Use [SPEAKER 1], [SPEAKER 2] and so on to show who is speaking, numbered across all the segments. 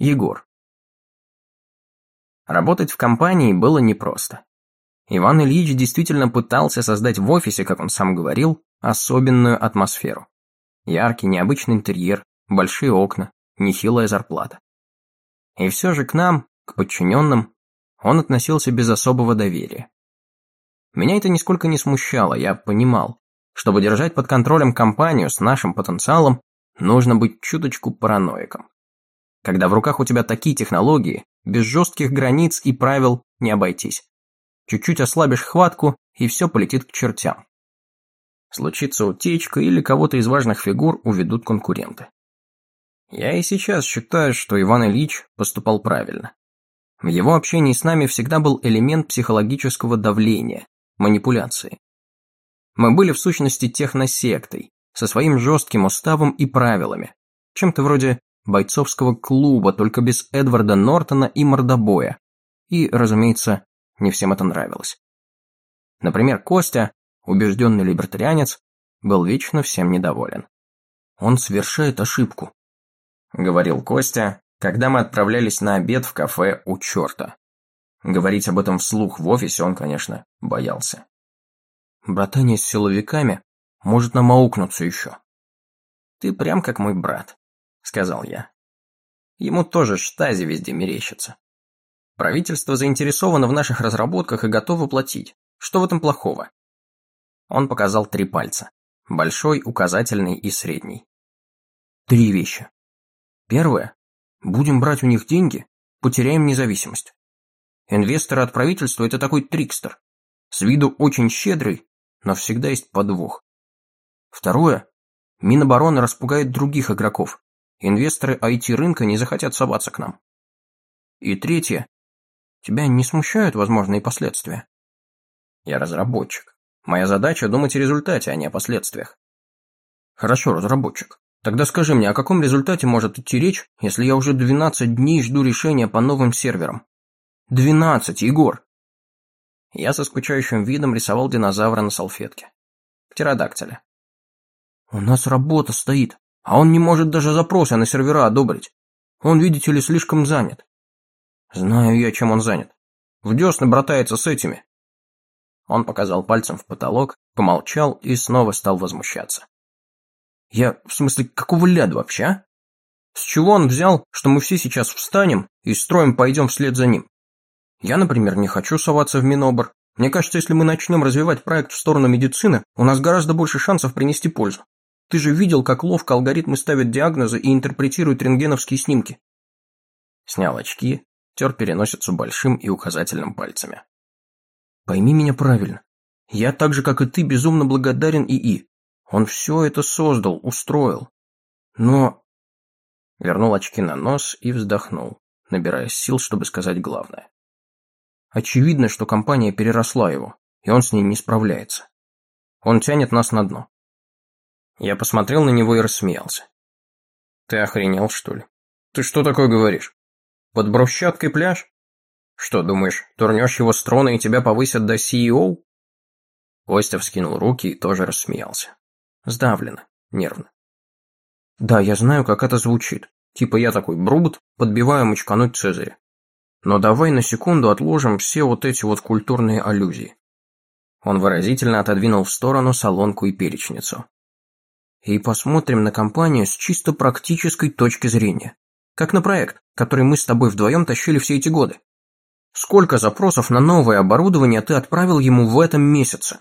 [SPEAKER 1] Егор. Работать в компании было непросто. Иван Ильич действительно пытался создать в офисе, как он сам говорил, особенную атмосферу. Яркий, необычный интерьер, большие окна, нехилая зарплата. И все же к нам, к подчиненным, он относился без особого доверия. Меня это нисколько не смущало, я понимал, чтобы держать под контролем компанию с нашим потенциалом, нужно быть чуточку параноиком. Когда в руках у тебя такие технологии, без жестких границ и правил не обойтись. Чуть-чуть ослабишь хватку, и все полетит к чертям. Случится утечка или кого-то из важных фигур уведут конкуренты. Я и сейчас считаю, что Иван Ильич поступал правильно. В его общении с нами всегда был элемент психологического давления, манипуляции. Мы были в сущности техносектой, со своим жестким уставом и правилами, чем-то вроде бойцовского клуба, только без Эдварда Нортона и мордобоя. И, разумеется, не всем это нравилось. Например, Костя, убежденный либертарианец, был вечно всем недоволен. «Он совершает ошибку», — говорил Костя, когда мы отправлялись на обед в кафе у черта. Говорить об этом вслух в офисе он, конечно, боялся. Братание с силовиками может нам аукнуться еще. Ты прям как мой брат, сказал я. Ему тоже штази везде мерещится. Правительство заинтересовано в наших разработках и готово платить. Что в этом плохого? Он показал три пальца. Большой, указательный и средний. Три вещи. Первое. Будем брать у них деньги, потеряем независимость. Инвесторы от правительства – это такой трикстер. С виду очень щедрый, но всегда есть подвох. Второе. Минобороны распугает других игроков. Инвесторы IT-рынка не захотят соваться к нам. И третье. Тебя не смущают возможные последствия? Я разработчик. Моя задача думать о результате, а не о последствиях. Хорошо, разработчик. Тогда скажи мне, о каком результате может идти речь, если я уже 12 дней жду решения по новым серверам? 12, Егор! Я со скучающим видом рисовал динозавра на салфетке. Птеродактиля. У нас работа стоит, а он не может даже запросы на сервера одобрить. Он, видите ли, слишком занят. Знаю я, чем он занят. В десны братается с этими. Он показал пальцем в потолок, помолчал и снова стал возмущаться. Я, в смысле, какого ляда вообще, а? С чего он взял, что мы все сейчас встанем и строим пойдем вслед за ним? Я, например, не хочу соваться в Минобр. Мне кажется, если мы начнем развивать проект в сторону медицины, у нас гораздо больше шансов принести пользу. Ты же видел, как ловко алгоритмы ставят диагнозы и интерпретируют рентгеновские снимки. Снял очки, тер переносицу большим и указательным пальцами. Пойми меня правильно. Я так же, как и ты, безумно благодарен ИИ. Он все это создал, устроил. Но... Вернул очки на нос и вздохнул, набирая сил, чтобы сказать главное. Очевидно, что компания переросла его, и он с ней не справляется. Он тянет нас на дно. Я посмотрел на него и рассмеялся. Ты охренел, что ли? Ты что такое говоришь? Под брусчаткой пляж? Что, думаешь, турнешь его с трона и тебя повысят до CEO? Костя вскинул руки и тоже рассмеялся. Сдавленно, нервно. Да, я знаю, как это звучит. Типа я такой брут, подбиваю мочкануть Цезаря. Но давай на секунду отложим все вот эти вот культурные аллюзии. Он выразительно отодвинул в сторону солонку и перечницу. И посмотрим на компанию с чисто практической точки зрения. Как на проект, который мы с тобой вдвоем тащили все эти годы. Сколько запросов на новое оборудование ты отправил ему в этом месяце?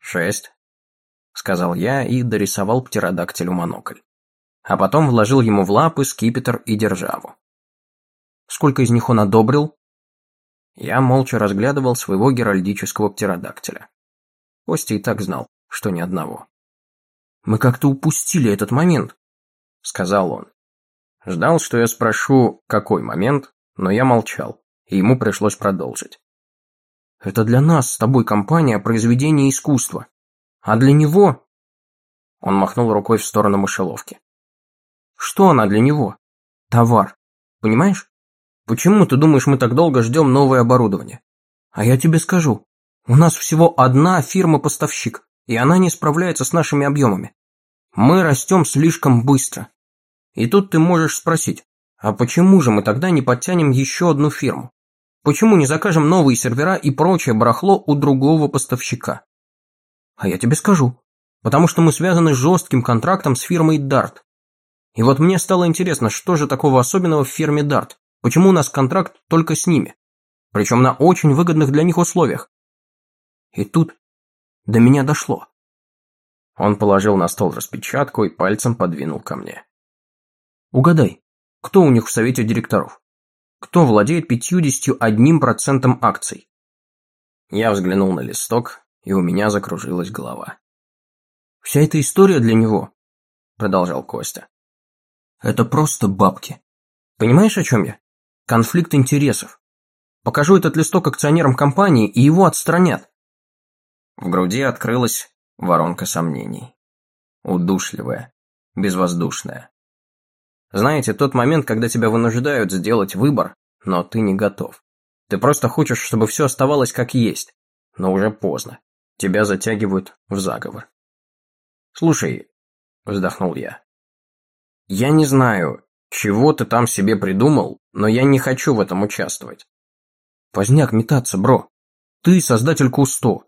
[SPEAKER 1] Шесть, сказал я и дорисовал птеродактилю монокль. А потом вложил ему в лапы скипетр и державу. Сколько из них он одобрил? Я молча разглядывал своего геральдического птеродактиля. Костя и так знал, что ни одного. «Мы как-то упустили этот момент», — сказал он. Ждал, что я спрошу, какой момент, но я молчал, и ему пришлось продолжить. «Это для нас с тобой компания произведения искусства. А для него...» Он махнул рукой в сторону мышеловки. «Что она для него? Товар. Понимаешь? Почему ты думаешь, мы так долго ждем новое оборудование? А я тебе скажу. У нас всего одна фирма-поставщик, и она не справляется с нашими объемами. Мы растем слишком быстро. И тут ты можешь спросить, А почему же мы тогда не подтянем еще одну фирму? Почему не закажем новые сервера и прочее барахло у другого поставщика? А я тебе скажу. Потому что мы связаны жестким контрактом с фирмой Dart. И вот мне стало интересно, что же такого особенного в фирме Dart? Почему у нас контракт только с ними? Причем на очень выгодных для них условиях. И тут до меня дошло. Он положил на стол распечатку и пальцем подвинул ко мне. Угадай, кто у них в совете директоров? Кто владеет 51% акций? Я взглянул на листок, и у меня закружилась голова. «Вся эта история для него», — продолжал Костя. «Это просто бабки. Понимаешь, о чем я? Конфликт интересов. Покажу этот листок акционерам компании, и его отстранят». В груди открылась воронка сомнений. Удушливая, безвоздушная. Знаете, тот момент, когда тебя вынуждают сделать выбор, но ты не готов. Ты просто хочешь, чтобы все оставалось как есть, но уже поздно. Тебя затягивают в заговор. «Слушай», — вздохнул я, — «я не знаю, чего ты там себе придумал, но я не хочу в этом участвовать». «Поздняк метаться, бро. Ты создатель Кусто.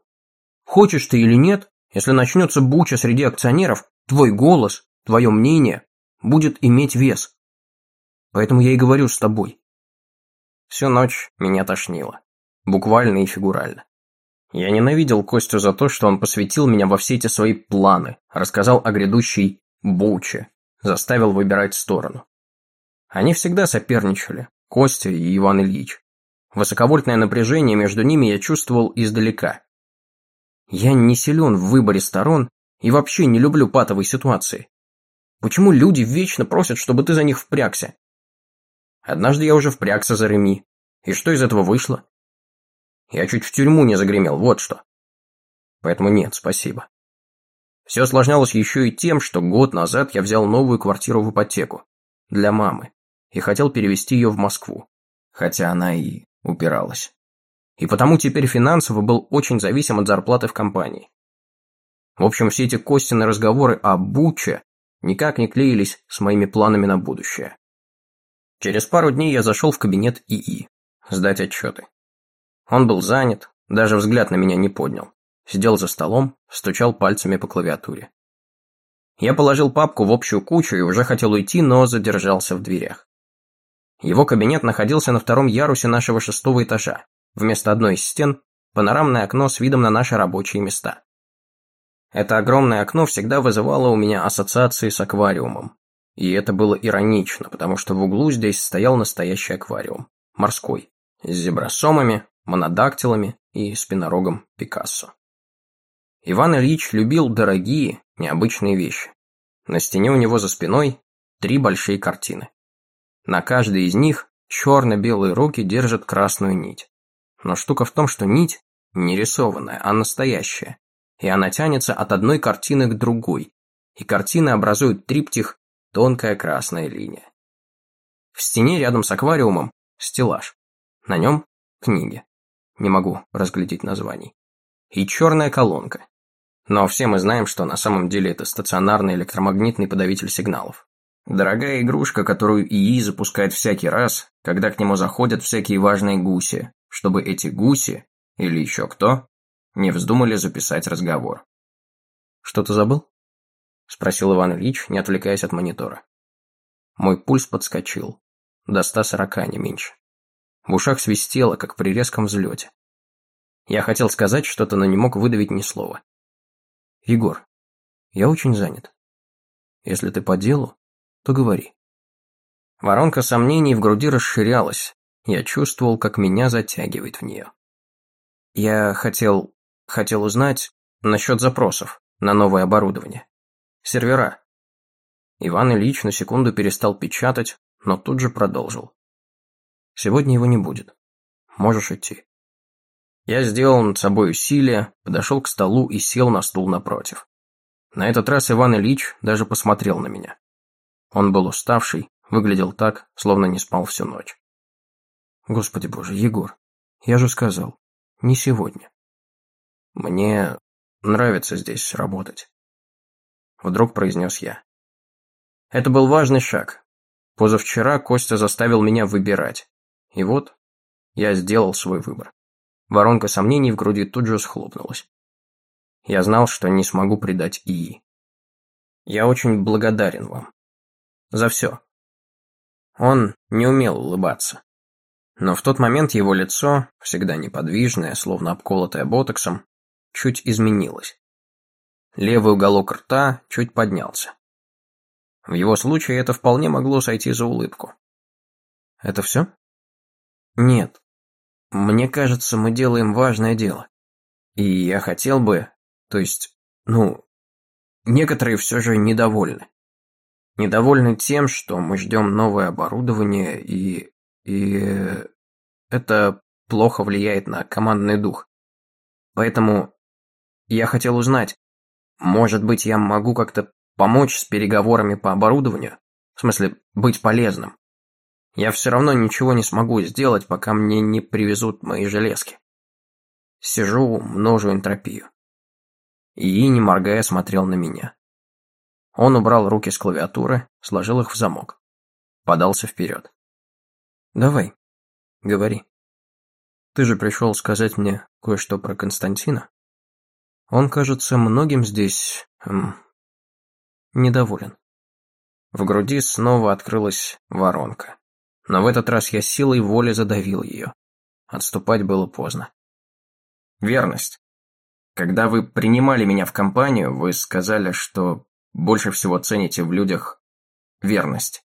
[SPEAKER 1] Хочешь ты или нет, если начнется буча среди акционеров, твой голос, твое мнение будет иметь вес. Поэтому я и говорю с тобой. Всю ночь меня тошнило. Буквально и фигурально. Я ненавидел Костю за то, что он посвятил меня во все эти свои планы, рассказал о грядущей буче, заставил выбирать сторону. Они всегда соперничали, Костя и Иван Ильич. Высоковольтное напряжение между ними я чувствовал издалека. Я не силен в выборе сторон и вообще не люблю патовой ситуации. Почему люди вечно просят, чтобы ты за них впрягся? Однажды я уже впрягся за Реми. И что из этого вышло? Я чуть в тюрьму не загремел, вот что. Поэтому нет, спасибо. Все осложнялось еще и тем, что год назад я взял новую квартиру в ипотеку. Для мамы. И хотел перевести ее в Москву. Хотя она и упиралась. И потому теперь финансово был очень зависим от зарплаты в компании. В общем, все эти Костины разговоры о Буче никак не клеились с моими планами на будущее. Через пару дней я зашел в кабинет ИИ, сдать отчеты. Он был занят, даже взгляд на меня не поднял. Сидел за столом, стучал пальцами по клавиатуре. Я положил папку в общую кучу и уже хотел уйти, но задержался в дверях. Его кабинет находился на втором ярусе нашего шестого этажа. Вместо одной из стен – панорамное окно с видом на наши рабочие места. Это огромное окно всегда вызывало у меня ассоциации с аквариумом. И это было иронично, потому что в углу здесь стоял настоящий аквариум. Морской. С зебросомами, монодактилами и спинорогом Пикассо. Иван Ильич любил дорогие, необычные вещи. На стене у него за спиной три большие картины. На каждой из них черно-белые руки держат красную нить. Но штука в том, что нить не рисованная, а настоящая и она тянется от одной картины к другой, и картины образуют триптих «Тонкая красная линия». В стене рядом с аквариумом стеллаж. На нем книги. Не могу разглядеть названий. И черная колонка. Но все мы знаем, что на самом деле это стационарный электромагнитный подавитель сигналов. Дорогая игрушка, которую ИИ запускает всякий раз, когда к нему заходят всякие важные гуси, чтобы эти гуси, или еще кто, не вздумали записать разговор. «Что-то забыл?» – спросил Иван Ильич, не отвлекаясь от монитора. Мой пульс подскочил. До 140, не меньше. В ушах свистело, как при резком взлете. Я хотел сказать что-то, но не мог выдавить ни слова. «Егор, я очень занят. Если ты по делу, то говори». Воронка сомнений в груди расширялась. Я чувствовал, как меня затягивает в нее. Я хотел Хотел узнать насчет запросов на новое оборудование. Сервера. Иван Ильич на секунду перестал печатать, но тут же продолжил. Сегодня его не будет. Можешь идти. Я сделал над собой усилие, подошел к столу и сел на стул напротив. На этот раз Иван Ильич даже посмотрел на меня. Он был уставший, выглядел так, словно не спал всю ночь. Господи боже, Егор, я же сказал, не сегодня. «Мне нравится здесь работать», — вдруг произнес я. Это был важный шаг. Позавчера Костя заставил меня выбирать. И вот я сделал свой выбор. Воронка сомнений в груди тут же схлопнулась. Я знал, что не смогу предать ИИ. Я очень благодарен вам. За все. Он не умел улыбаться. Но в тот момент его лицо, всегда неподвижное, словно обколотое ботоксом, чуть изменилось. Левый уголок рта чуть поднялся. В его случае это вполне могло сойти за улыбку. Это все? Нет. Мне кажется, мы делаем важное дело. И я хотел бы, то есть, ну, некоторые все же недовольны. Недовольны тем, что мы ждем новое оборудование и... и... это плохо влияет на командный дух. Поэтому я хотел узнать, может быть, я могу как-то помочь с переговорами по оборудованию? В смысле, быть полезным? Я все равно ничего не смогу сделать, пока мне не привезут мои железки. Сижу, множу энтропию. И, не моргая, смотрел на меня. Он убрал руки с клавиатуры, сложил их в замок. Подался вперед. «Давай, говори. Ты же пришел сказать мне кое-что про Константина?» Он, кажется, многим здесь... Эм, недоволен. В груди снова открылась воронка. Но в этот раз я силой воли задавил ее. Отступать было поздно. Верность. Когда вы принимали меня в компанию, вы сказали, что больше всего цените в людях верность,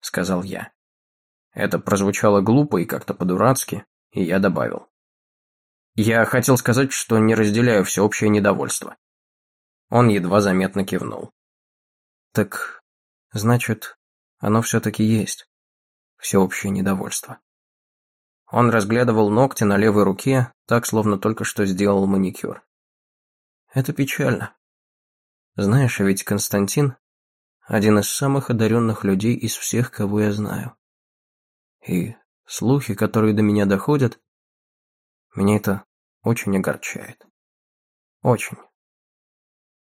[SPEAKER 1] сказал я. Это прозвучало глупо и как-то по-дурацки, и я добавил. Я хотел сказать, что не разделяю всеобщее недовольство. Он едва заметно кивнул. Так, значит, оно все-таки есть. Всеобщее недовольство. Он разглядывал ногти на левой руке, так, словно только что сделал маникюр. Это печально. Знаешь, ведь Константин – один из самых одаренных людей из всех, кого я знаю. И слухи, которые до меня доходят, меня это очень огорчает. Очень.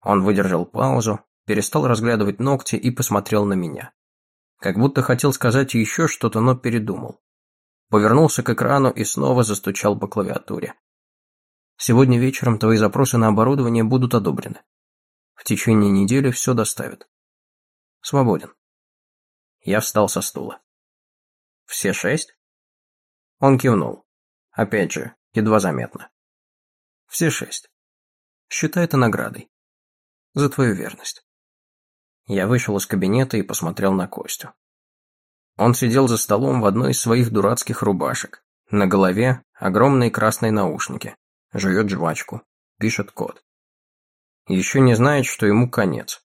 [SPEAKER 1] Он выдержал паузу, перестал разглядывать ногти и посмотрел на меня. Как будто хотел сказать еще что-то, но передумал. Повернулся к экрану и снова застучал по клавиатуре. Сегодня вечером твои запросы на оборудование будут одобрены. В течение недели все доставят. Свободен. Я встал со стула. Все шесть? Он кивнул. Опять же, едва заметно. Все шесть. Считай это наградой. За твою верность. Я вышел из кабинета и посмотрел на Костю. Он сидел за столом в одной из своих дурацких рубашек. На голове огромные красные наушники. Жует жвачку. Пишет код. Еще не знает, что ему конец.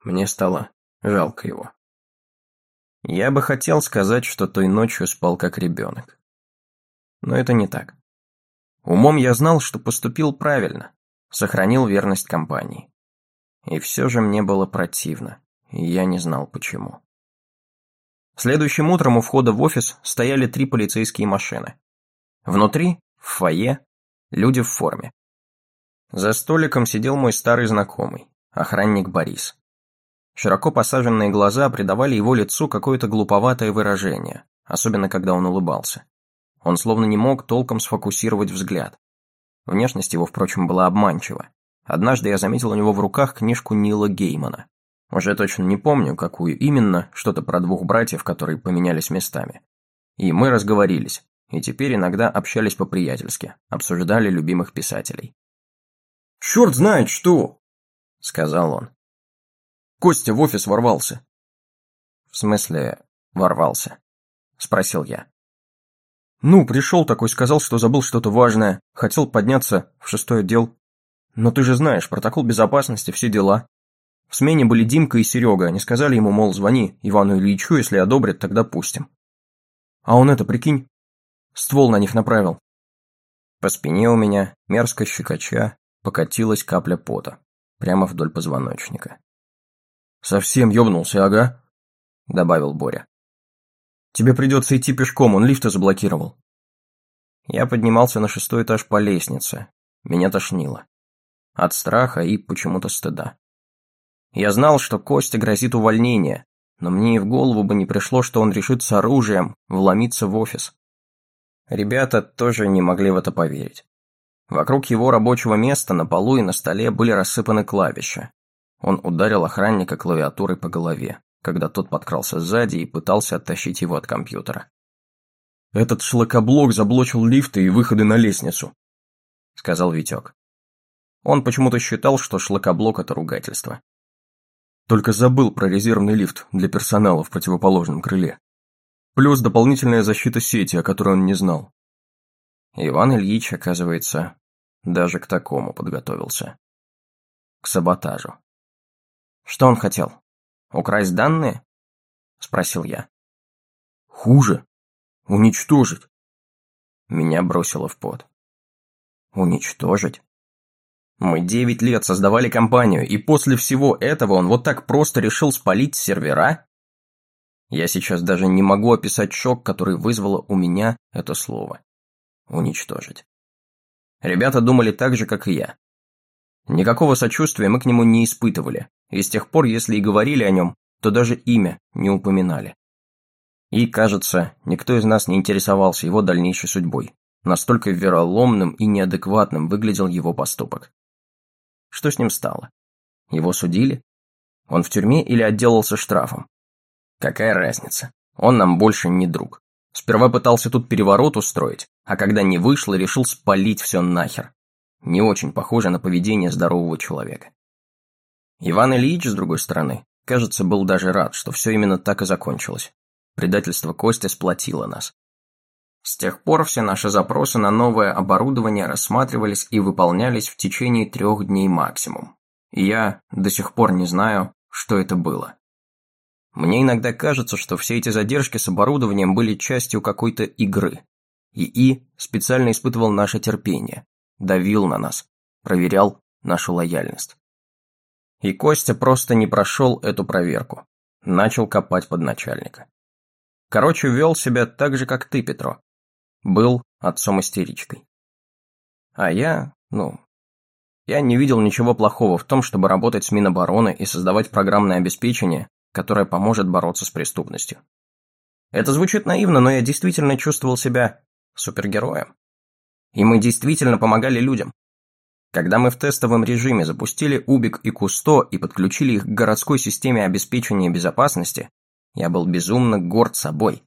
[SPEAKER 1] Мне стало жалко его. Я бы хотел сказать, что той ночью спал как ребенок. Но это не так. Умом я знал, что поступил правильно, сохранил верность компании. И все же мне было противно, и я не знал почему. Следующим утром у входа в офис стояли три полицейские машины. Внутри, в фойе, люди в форме. За столиком сидел мой старый знакомый, охранник Борис. Широко посаженные глаза придавали его лицу какое-то глуповатое выражение, особенно когда он улыбался. Он словно не мог толком сфокусировать взгляд. Внешность его, впрочем, была обманчива. Однажды я заметил у него в руках книжку Нила Геймана. Уже точно не помню, какую именно, что-то про двух братьев, которые поменялись местами. И мы разговорились, и теперь иногда общались по-приятельски, обсуждали любимых писателей.
[SPEAKER 2] «Черт знает что!» — сказал он.
[SPEAKER 1] Костя в офис ворвался. «В смысле, ворвался?» — спросил я.
[SPEAKER 2] Ну, пришел такой, сказал, что забыл что-то важное, хотел подняться в шестой отдел. Но ты же знаешь, протокол безопасности, все дела. В смене были Димка и Серега, они сказали ему, мол, звони Ивану Ильичу, если одобрят, тогда пустим. А он это, прикинь, ствол на них направил.
[SPEAKER 1] По спине у меня, мерзко щекоча, покатилась капля пота, прямо вдоль позвоночника.
[SPEAKER 2] «Совсем ёбнулся, ага», — добавил Боря. Тебе придется идти пешком, он лифты заблокировал.
[SPEAKER 1] Я поднимался на шестой этаж по лестнице. Меня тошнило. От страха и почему-то стыда. Я знал, что Косте грозит увольнение,
[SPEAKER 2] но мне и в голову бы не пришло, что он решит с оружием вломиться в офис. Ребята тоже не могли в это поверить. Вокруг его рабочего места на полу и на столе были рассыпаны клавиши. Он ударил охранника клавиатурой по голове, когда тот подкрался сзади и пытался оттащить его от компьютера. «Этот шлакоблок заблочил лифты и выходы на лестницу», — сказал Витек. Он почему-то считал, что шлакоблок – это ругательство. Только забыл про резервный лифт для персонала в противоположном крыле. Плюс дополнительная защита сети, о которой он не знал. Иван Ильич, оказывается, даже к такому подготовился. К саботажу. Что он хотел? Украсть данные? Спросил я. Хуже. Уничтожить. Меня бросило в пот. Уничтожить? Мы девять лет создавали компанию, и после всего этого он вот так просто решил спалить сервера? Я сейчас даже не могу описать шок, который вызвало у меня это слово. Уничтожить. Ребята думали так же, как и я. Никакого сочувствия мы к нему не испытывали, и с тех пор, если и говорили о нем, то даже имя не упоминали. И, кажется, никто из нас не интересовался его дальнейшей судьбой. Настолько вероломным и неадекватным выглядел его поступок. Что с ним стало? Его судили? Он в тюрьме или отделался штрафом? Какая разница? Он нам больше не друг. Сперва пытался тут переворот устроить, а когда не вышло, решил спалить все нахер. Не очень похоже на поведение здорового человека. Иван Ильич, с другой стороны, кажется, был даже рад, что все именно так и закончилось. Предательство Кости сплотило нас. С тех пор все наши запросы на новое оборудование рассматривались и выполнялись в течение трех дней максимум. И я до сих пор не знаю, что это было. Мне иногда кажется, что все эти задержки с оборудованием были частью какой-то игры. ИИ специально испытывал наше терпение, давил на нас, проверял нашу лояльность. И Костя просто не прошел эту проверку, начал копать под начальника. Короче, вел себя так же, как ты, Петро, был отцом-истеричкой. А я, ну, я не видел ничего плохого в том, чтобы работать с Минобороны и создавать программное обеспечение, которое поможет бороться с преступностью. Это звучит наивно, но я действительно чувствовал себя супергероем. И мы действительно помогали людям. Когда мы в тестовом режиме запустили Убик и Кусто и подключили их к городской системе обеспечения безопасности, я был безумно горд собой.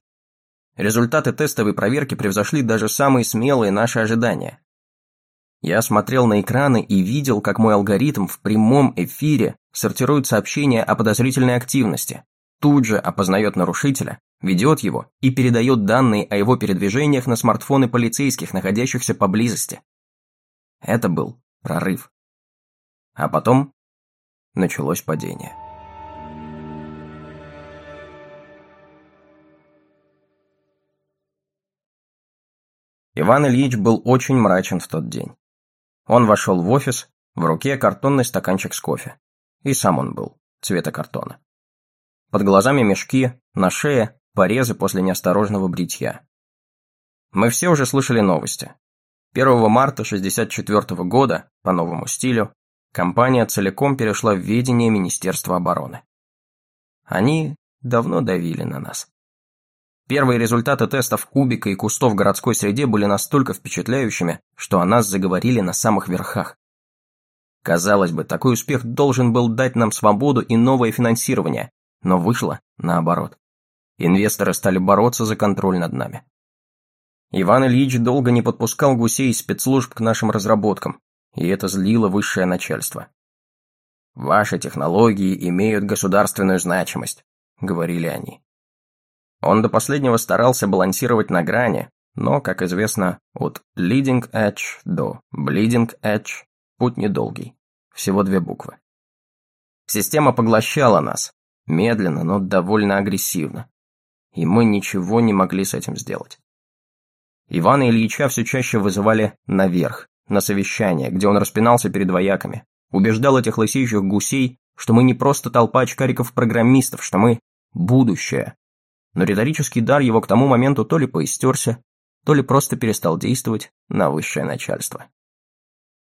[SPEAKER 2] Результаты тестовой проверки превзошли даже самые смелые наши ожидания. Я смотрел на экраны и видел, как мой алгоритм в прямом эфире сортирует сообщения о подозрительной активности, тут же опознает нарушителя, ведет его и передает данные о его передвижениях на смартфоны полицейских, находящихся поблизости. Это был прорыв. А потом началось падение. Иван Ильич был очень мрачен в тот день. Он вошел в офис, в руке картонный стаканчик с кофе. И сам он был, цвета картона. Под глазами мешки, на шее порезы после неосторожного бритья. Мы все уже слышали новости. 1 марта 1964 года, по новому стилю, компания целиком перешла в ведение Министерства обороны. Они давно давили на нас. Первые результаты тестов кубика и кустов в городской среде были настолько впечатляющими, что о нас заговорили на самых верхах. Казалось бы, такой успех должен был дать нам свободу и новое финансирование, но вышло наоборот. Инвесторы стали бороться за контроль над нами. Иван Ильич долго не подпускал гусей из спецслужб к нашим разработкам, и это злило высшее начальство. «Ваши технологии имеют государственную значимость», — говорили они. Он до последнего старался балансировать на грани, но, как известно, от leading edge до bleeding edge путь недолгий, всего две буквы. Система поглощала нас, медленно, но довольно агрессивно, и мы ничего не могли с этим сделать. Ивана Ильича все чаще вызывали наверх, на совещание, где он распинался перед вояками, убеждал этих лысеющих гусей, что мы не просто толпа очкариков-программистов, что мы – будущее, но риторический дар его к тому моменту то ли поистерся, то ли просто перестал действовать на высшее начальство.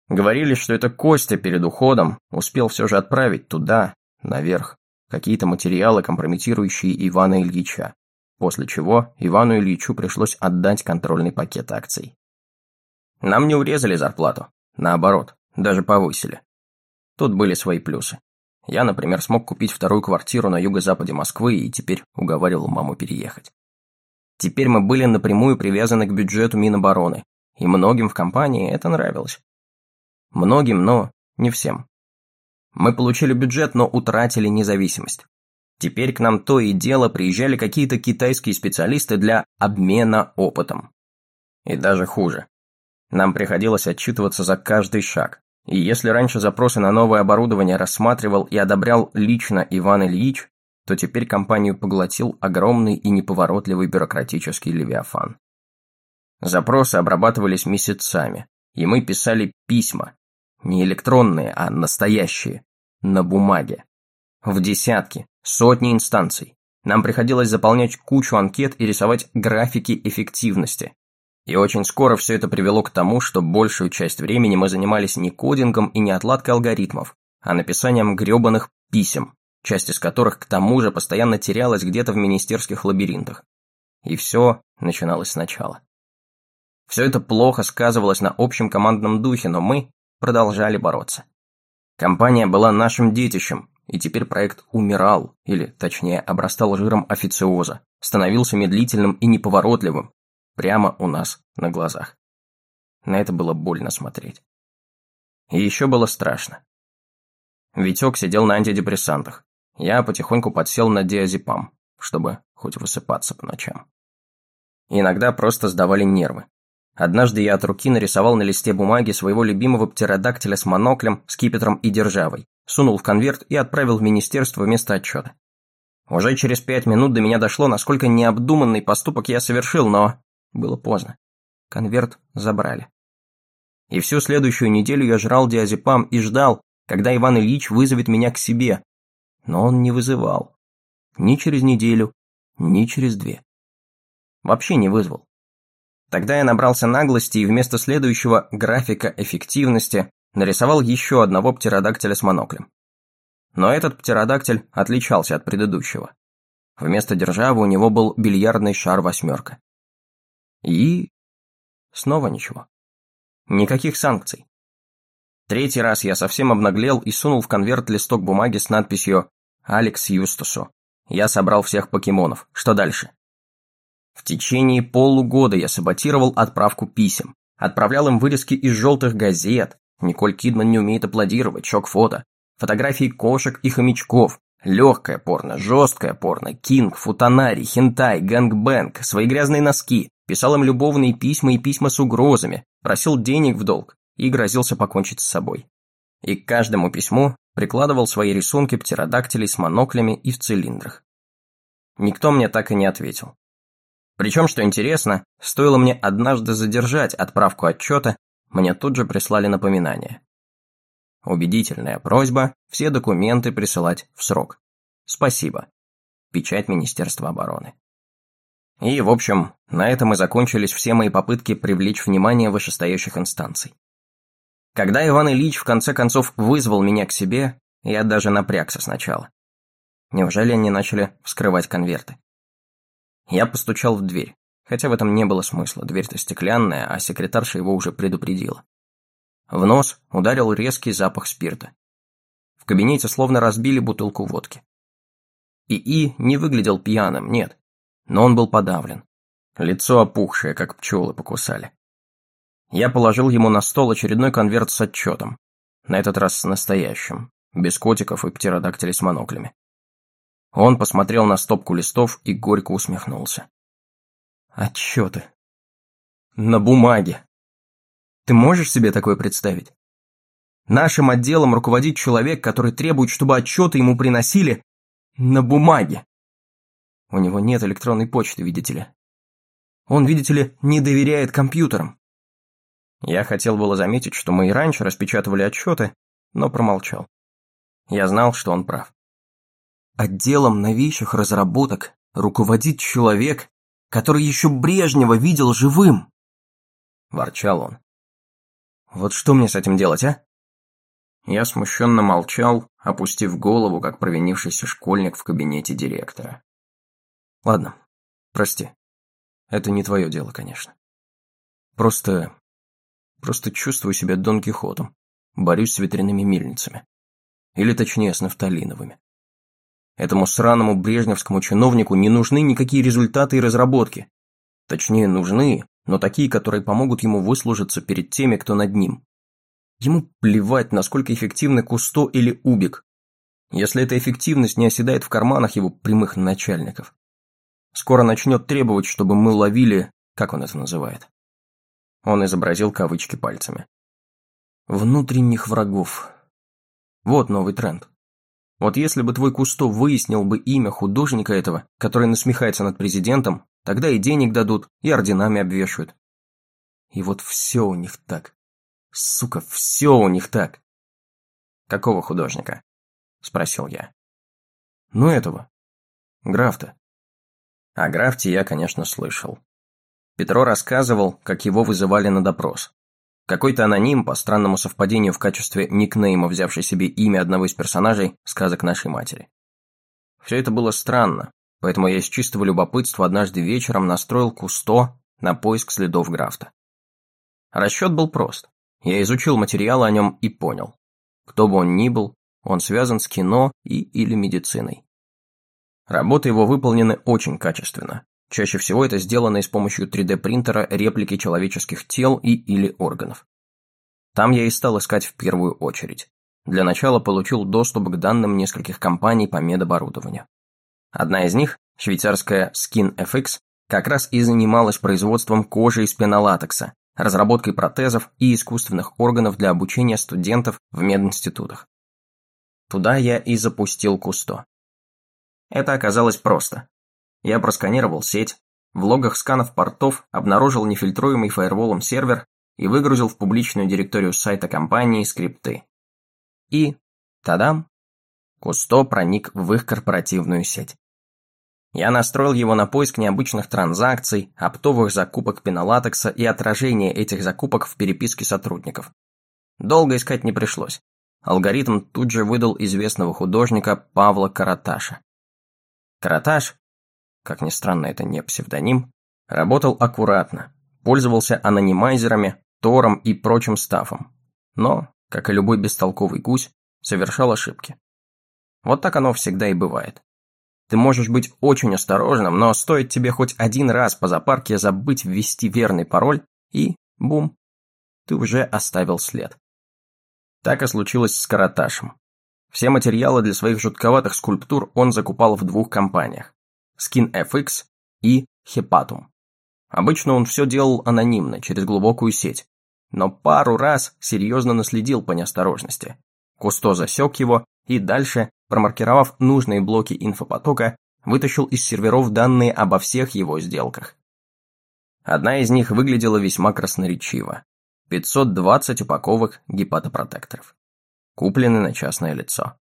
[SPEAKER 2] Говорили, что это Костя перед уходом успел все же отправить туда, наверх, какие-то материалы, компрометирующие Ивана Ильича, после чего Ивану Ильичу пришлось отдать контрольный пакет акций. Нам не урезали зарплату, наоборот, даже повысили. Тут были свои плюсы. Я, например, смог купить вторую квартиру на юго-западе Москвы и теперь уговаривал маму переехать. Теперь мы были напрямую привязаны к бюджету Минобороны, и многим в компании это нравилось. Многим, но не всем. Мы получили бюджет, но утратили независимость. Теперь к нам то и дело приезжали какие-то китайские специалисты для обмена опытом. И даже хуже. Нам приходилось отчитываться за каждый шаг. И если раньше запросы на новое оборудование рассматривал и одобрял лично Иван Ильич, то теперь компанию поглотил огромный и неповоротливый бюрократический левиафан. Запросы обрабатывались месяцами, и мы писали письма, не электронные, а настоящие, на бумаге. В десятки, сотни инстанций. Нам приходилось заполнять кучу анкет и рисовать графики эффективности. И очень скоро все это привело к тому, что большую часть времени мы занимались не кодингом и не отладкой алгоритмов, а написанием гребаных писем, часть из которых к тому же постоянно терялась где-то в министерских лабиринтах. И все начиналось сначала. Все это плохо сказывалось на общем командном духе, но мы продолжали бороться. Компания была нашим детищем, и теперь проект умирал, или, точнее, обрастал жиром официоза, становился медлительным и неповоротливым, прямо у нас на глазах. На это было больно смотреть. И еще было страшно. Витек сидел на антидепрессантах, я потихоньку подсел на диазепам, чтобы хоть высыпаться по ночам. Иногда просто сдавали нервы. Однажды я от руки нарисовал на листе бумаги своего любимого птеродактиля с моноклем, скипетром и державой, сунул в конверт и отправил в министерство вместо отчета. Уже через пять минут до меня дошло, насколько необдуманный поступок я совершил, но было поздно. Конверт забрали. И всю следующую неделю я жрал диазепам и ждал, когда Иван Ильич вызовет меня к себе, но он не вызывал. Ни через неделю, ни через две. Вообще не вызвал. Тогда я набрался наглости и вместо следующего графика эффективности нарисовал еще одного птеродактиля с моноклем. Но этот птеродактиль отличался от предыдущего. Вместо державы у него был бильярдный шар восьмерка. И... снова ничего. Никаких санкций. Третий раз я совсем обнаглел и сунул в конверт листок бумаги с надписью «Алекс Юстусу». Я собрал всех покемонов. Что дальше? В течение полугода я саботировал отправку писем. Отправлял им вырезки из желтых газет. Николь Кидман не умеет аплодировать, шок-фото. Фотографии кошек и хомячков. Легкое порно, жесткое порно, кинк, футанари, хентай, гэнгбэнг, свои грязные носки. Писал им любовные письма и письма с угрозами. Просил денег в долг и грозился покончить с собой. И к каждому письму прикладывал свои рисунки птеродактилей с моноклями и в цилиндрах. Никто мне так и не ответил. Причем, что интересно, стоило мне однажды задержать отправку отчета, мне тут же прислали напоминание. Убедительная просьба все документы присылать в срок. Спасибо. Печать Министерства обороны. И, в общем, на этом и закончились все мои попытки привлечь внимание вышестоящих инстанций. Когда Иван Ильич в конце концов вызвал меня к себе, я даже напрягся сначала. Неужели они начали вскрывать конверты? Я постучал в дверь, хотя в этом не было смысла, дверь-то стеклянная, а секретарша его уже предупредила. В нос ударил резкий запах спирта. В кабинете словно разбили бутылку водки. ИИ не выглядел пьяным, нет, но он был подавлен. Лицо опухшее, как пчелы покусали. Я положил ему на стол очередной конверт с отчетом. На этот раз с настоящим. Без котиков и птеродактилей с моноклями. Он посмотрел на стопку листов и горько усмехнулся. Отчеты. На бумаге. Ты можешь себе такое представить? Нашим отделом руководит человек, который требует, чтобы отчеты ему приносили на бумаге. У него нет электронной почты, видите ли. Он, видите ли, не доверяет компьютерам. Я хотел было заметить, что мы и раньше распечатывали отчеты, но промолчал. Я знал, что он прав. Отделом новейших разработок руководит человек, который еще Брежнева видел живым. Ворчал он. Вот что мне с этим делать, а?
[SPEAKER 1] Я смущенно молчал, опустив голову, как провинившийся школьник в кабинете директора.
[SPEAKER 2] Ладно, прости. Это не твое дело, конечно. Просто... Просто чувствую себя Дон Кихотом. Борюсь с ветряными мельницами. Или точнее, с нафталиновыми. Этому сраному брежневскому чиновнику не нужны никакие результаты и разработки. Точнее, нужны, но такие, которые помогут ему выслужиться перед теми, кто над ним. Ему плевать, насколько эффективны Кусто или Убик, если эта эффективность не оседает в карманах его прямых начальников. Скоро начнет требовать, чтобы мы ловили, как он это называет. Он изобразил кавычки пальцами. Внутренних врагов. Вот новый тренд. Вот если бы твой Кусто выяснил бы имя художника этого, который насмехается над президентом, тогда и денег дадут, и орденами обвешивают. И вот все у них так. Сука, все у них так. Какого художника? Спросил я. Ну этого. Графта. О Графте я, конечно, слышал. Петро рассказывал, как его вызывали на допрос. Какой-то аноним, по странному совпадению в качестве никнейма, взявший себе имя одного из персонажей сказок нашей матери. Все это было странно, поэтому я из чистого любопытства однажды вечером настроил Кусто на поиск следов Графта. Расчет был прост. Я изучил материалы о нем и понял. Кто бы он ни был, он связан с кино и или медициной. Работы его выполнены очень качественно. Чаще всего это сделано и с помощью 3D-принтера реплики человеческих тел и или органов. Там я и стал искать в первую очередь. Для начала получил доступ к данным нескольких компаний по медоборудованию. Одна из них, швейцарская SkinFX, как раз и занималась производством кожи из пенолатекса, разработкой протезов и искусственных органов для обучения студентов в мединститутах. Туда я и запустил Кусто. Это оказалось просто. Я просканировал сеть, в логах сканов портов обнаружил нефильтруемый фаерволом сервер и выгрузил в публичную директорию сайта компании скрипты. И, тадам, Кусто проник в их корпоративную сеть. Я настроил его на поиск необычных транзакций, оптовых закупок пенолатекса и отражение этих закупок в переписке сотрудников. Долго искать не пришлось. Алгоритм тут же выдал известного художника Павла Караташа. Караташ, как ни странно это не псевдоним, работал аккуратно, пользовался анонимайзерами, тором и прочим стафом, но, как и любой бестолковый гусь, совершал ошибки. Вот так оно всегда и бывает. Ты можешь быть очень осторожным, но стоит тебе хоть один раз по запарке забыть ввести верный пароль, и, бум, ты уже оставил след. Так и случилось с Караташем. Все материалы для своих жутковатых скульптур он закупал в двух компаниях – SkinFX и Hepatum. Обычно он все делал анонимно, через глубокую сеть, но пару раз серьезно наследил по неосторожности. Кусто засек его и дальше промаркировав нужные блоки инфопотока, вытащил из серверов данные обо всех его сделках. Одна из них выглядела весьма красноречиво. 520 упаковок гепатопротекторов. Куплены на частное лицо.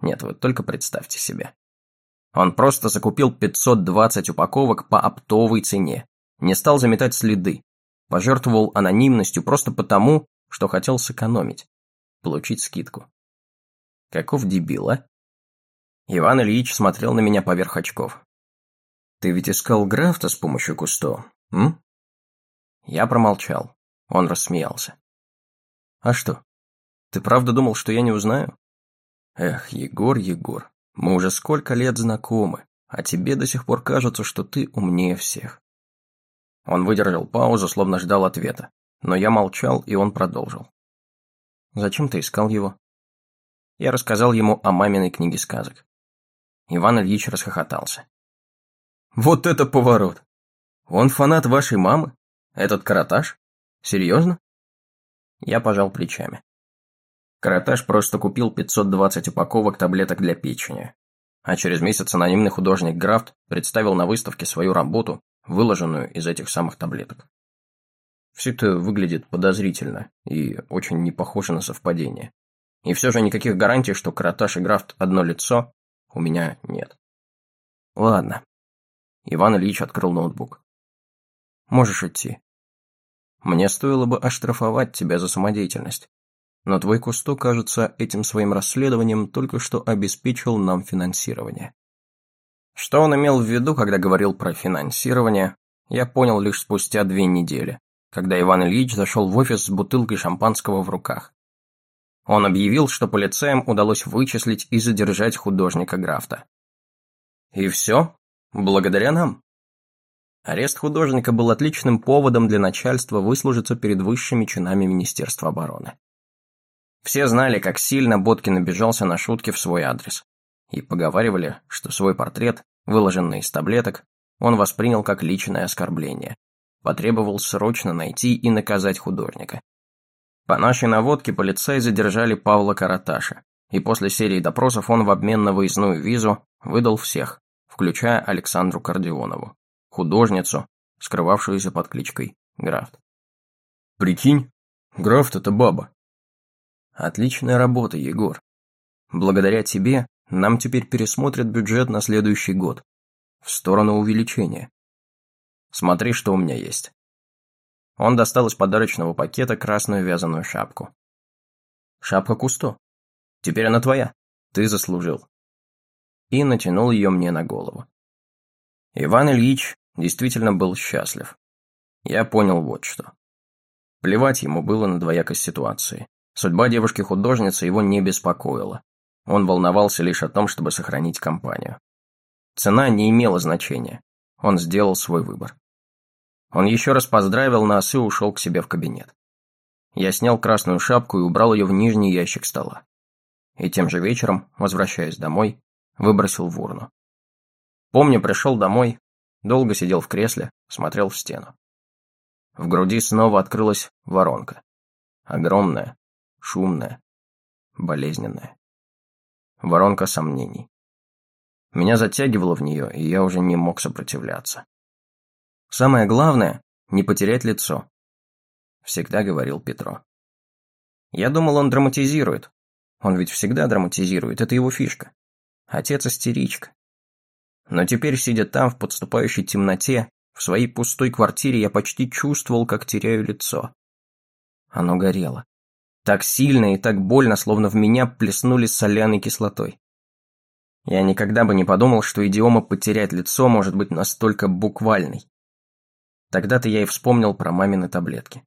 [SPEAKER 2] Нет, вы только представьте себе. Он просто закупил 520 упаковок по оптовой цене, не стал заметать следы, пожертвовал анонимностью просто потому, что хотел сэкономить, получить скидку. Каков дебил, а? Иван Ильич смотрел на меня поверх очков. «Ты ведь искал Графта с помощью Кусто, м?» Я промолчал. Он рассмеялся. «А что? Ты правда думал, что я не узнаю?» «Эх, Егор, Егор, мы уже сколько лет знакомы, а тебе до сих пор кажется, что ты умнее всех». Он выдержал паузу, словно ждал ответа, но я молчал, и он продолжил. «Зачем ты искал его?» Я рассказал ему о маминой книге сказок. Иван Ильич расхохотался. «Вот это поворот! Он фанат вашей мамы? Этот каратаж? Серьезно?» Я пожал плечами. Каратаж просто купил 520 упаковок таблеток для печени. А через месяц анонимный художник Графт представил на выставке свою работу, выложенную из этих самых таблеток. Все это выглядит подозрительно и очень не похоже на совпадение. И все же никаких гарантий, что Караташ и Графт одно лицо, у меня нет. Ладно. Иван Ильич открыл ноутбук. Можешь идти. Мне стоило бы оштрафовать тебя за самодеятельность. Но твой Кусто, кажется, этим своим расследованием только что обеспечил нам финансирование. Что он имел в виду, когда говорил про финансирование, я понял лишь спустя две недели, когда Иван Ильич зашел в офис с бутылкой шампанского в руках. Он объявил, что полицаям удалось вычислить и задержать художника Графта. И все? Благодаря нам? Арест художника был отличным поводом для начальства выслужиться перед высшими чинами Министерства обороны. Все знали, как сильно Боткин обижался на шутки в свой адрес. И поговаривали, что свой портрет, выложенный из таблеток, он воспринял как личное оскорбление. Потребовал срочно найти и наказать художника. По нашей наводке полицаи задержали Павла Караташа, и после серии допросов он в обмен на выездную визу выдал всех, включая Александру Кардионову, художницу, скрывавшуюся под кличкой Графт.
[SPEAKER 1] «Прикинь, Графт — это баба».
[SPEAKER 2] «Отличная работа, Егор. Благодаря тебе нам теперь пересмотрят бюджет на следующий год. В сторону увеличения. Смотри, что у меня есть». Он достал из подарочного пакета красную вязаную шапку. «Шапка Кусто. Теперь она твоя. Ты заслужил». И натянул ее мне на голову. Иван Ильич действительно был счастлив. Я понял вот что. Плевать ему было на двоякость ситуации. Судьба девушки-художницы его не беспокоила. Он волновался лишь о том, чтобы сохранить компанию. Цена не имела значения. Он сделал свой выбор. Он еще раз поздравил нас и ушел к себе в кабинет. Я снял красную шапку и убрал ее в нижний ящик стола. И тем же вечером, возвращаясь домой, выбросил в урну. Помню, пришел домой, долго сидел в кресле, смотрел в стену. В груди снова открылась воронка. Огромная, шумная, болезненная. Воронка сомнений. Меня затягивало в нее, и я уже не мог сопротивляться. Самое главное – не потерять лицо, всегда говорил Петро. Я думал, он драматизирует. Он ведь всегда драматизирует, это его фишка. Отец истеричка. Но теперь, сидя там, в подступающей темноте, в своей пустой квартире, я почти чувствовал, как теряю лицо. Оно горело. Так сильно и так больно, словно в меня плеснули соляной кислотой. Я никогда бы не подумал, что идиома «потерять лицо» может быть настолько буквальной. Тогда-то я и вспомнил про мамины таблетки.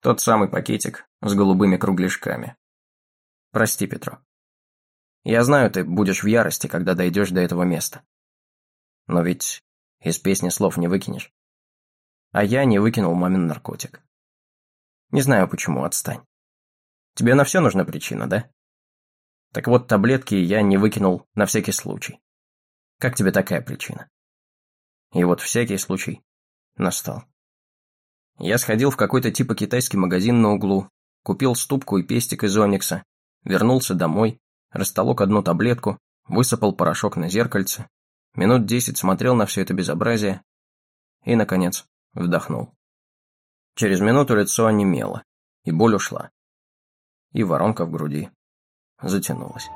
[SPEAKER 2] Тот самый пакетик с голубыми кругляшками. Прости, Петро. Я знаю, ты будешь в ярости, когда дойдешь до этого места. Но ведь из песни слов не выкинешь. А я не выкинул мамин наркотик. Не знаю почему, отстань. Тебе на все нужна причина, да? Так вот, таблетки я не выкинул на всякий случай. Как тебе такая причина? И вот всякий случай настал. Я сходил в какой-то типа китайский магазин на углу, купил ступку и пестик из оникса, вернулся домой, растолок одну таблетку, высыпал порошок на зеркальце, минут десять смотрел на все это безобразие и, наконец, вдохнул. Через минуту лицо онемело, и боль ушла. И воронка в груди затянулась.